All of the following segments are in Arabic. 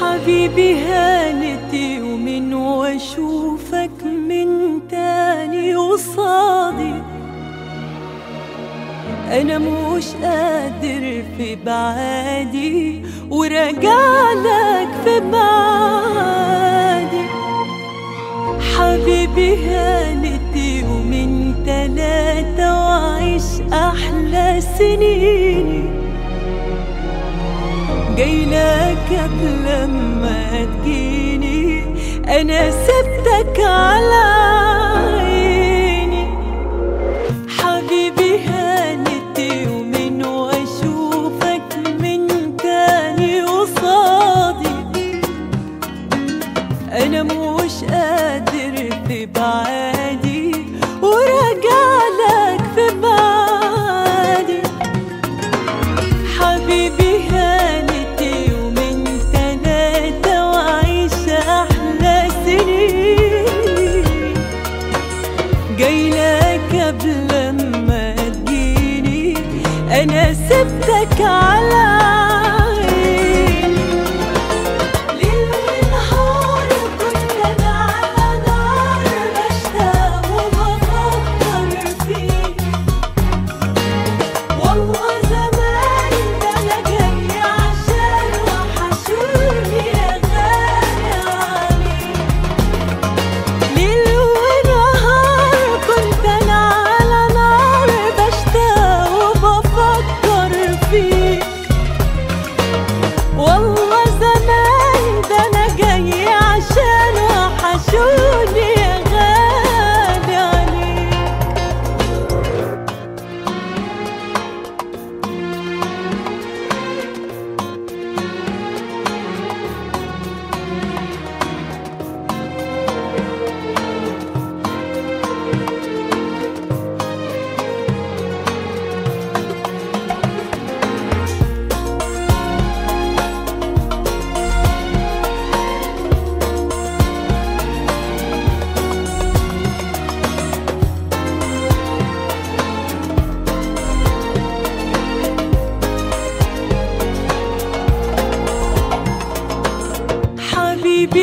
حبيبي هانتي ومن وأشوفك من تاني قصادي أنا مش قادر في بعادي ورجع لك في بعادي. حبيبي هانتي ومن تلاتة وعيش أحلى سنين. جايلك قبل ما تجيني. أنا سبتك على سبتك على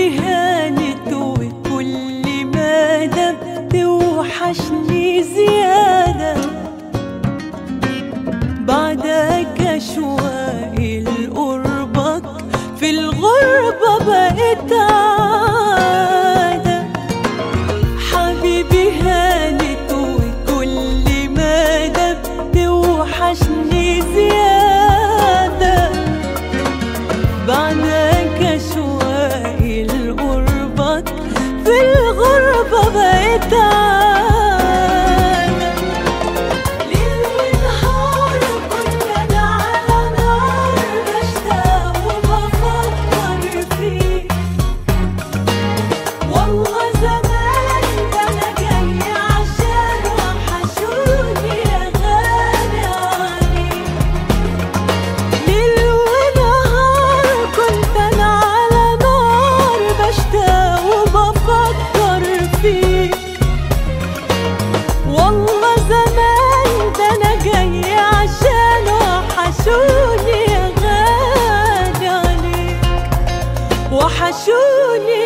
هانت وكل ما دب توحشني زيادة. بعدك أشواق لقربك في الغربة بقيت عادة. حبيبي هانت وكل ما دبت وحشني زيادة. Şule